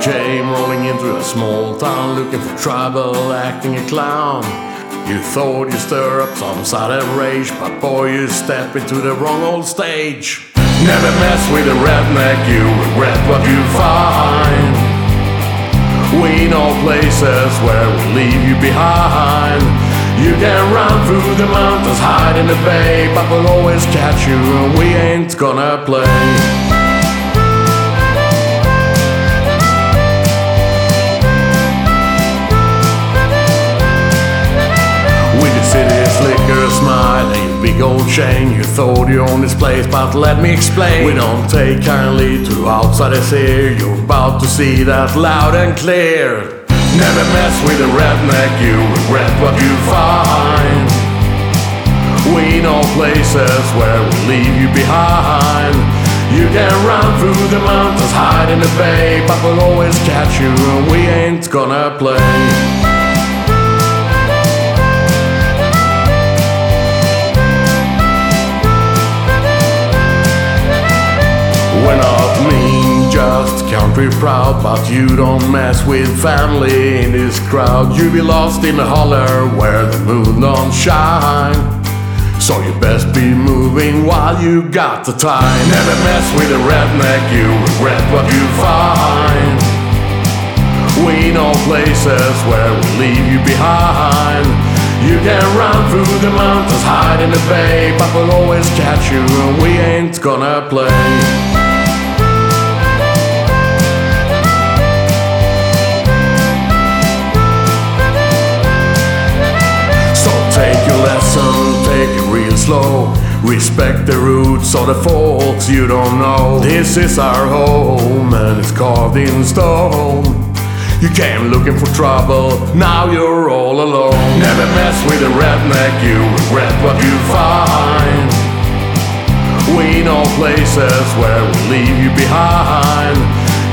came rolling into a small town looking for trouble, acting a clown. You thought you stir up some sudden rage, but boy, you step into the wrong old stage. Never mess with a redneck, you regret what you find. We know places where we leave you behind. You can run through the mountains, hide in the bay, but we'll always catch you, and we ain't gonna play. Slicker smile and your big old chain You thought you owned this place, but let me explain. We don't take kindly to outsiders here You're about to see that loud and clear. Never mess with a redneck, you regret what you find. We know places where we leave you behind. You can run through the mountains, hide in the bay But we'll always catch you and we ain't gonna play mean, just country proud, but you don't mess with family in this crowd. You'll be lost in the holler where the moon don't shine. So you best be moving while you got the time. Never mess with a redneck, you regret what you find. We know places where we leave you behind. You can run through the mountains, hide in the bay, but we'll always catch you, and we ain't gonna play. Slow. Respect the roots of the folks you don't know. This is our home and it's carved in stone. You came looking for trouble, now you're all alone. Never mess with a redneck, you regret what you find. We know places where we leave you behind.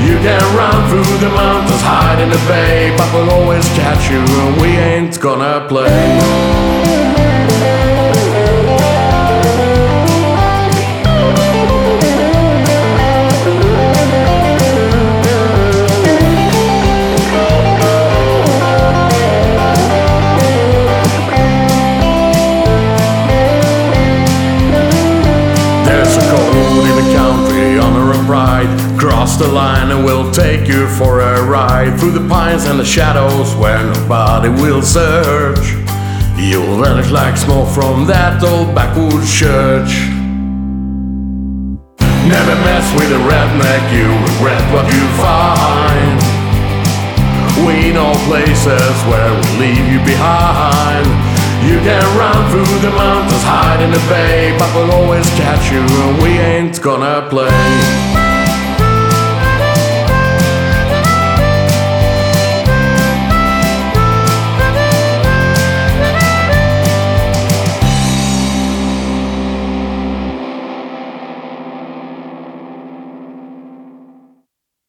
You can run through the mountains, hide in the bay, but we'll always catch you, and we ain't gonna play. Cross the line and we'll take you for a ride through the pines and the shadows where nobody will search. You'll vanish like smoke from that old backwoods church. Never mess with a redneck, you regret what you find. We know places where we'll leave you behind. You can run through the mountains, hide in the bay, but we'll always catch you, and we ain't gonna play.